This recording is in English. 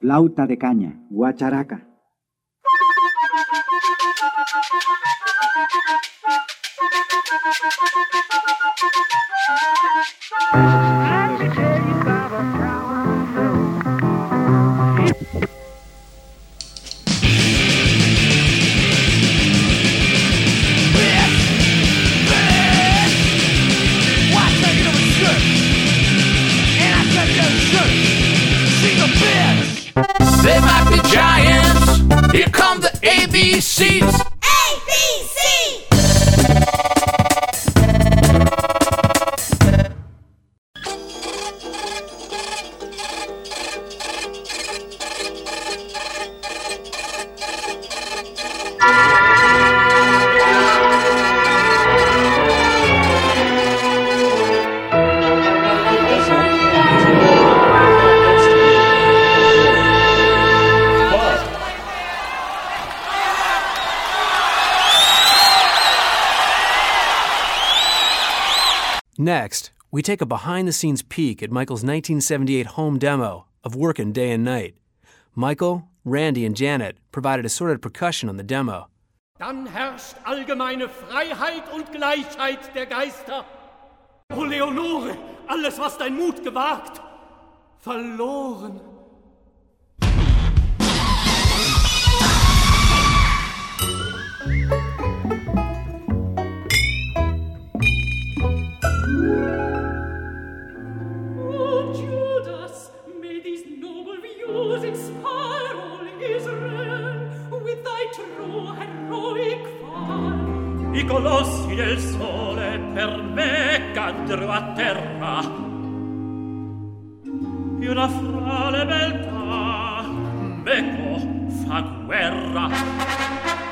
flauta de caña, guacharaca. They might be giants. Here come the ABCs. Next, we take a behind the scenes peek at Michael's 1978 home demo of Workin' Day and Night. Michael, Randy, and Janet provided assorted percussion on the demo. Dann herrscht allgemeine Freiheit und Gleichheit der Geister. O Leonore, alles, was dein Mut gewagt, verloren. i colossi del sole per me caddero a terra. E una frale beltà meco fa guerra.